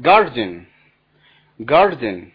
garden. Garden.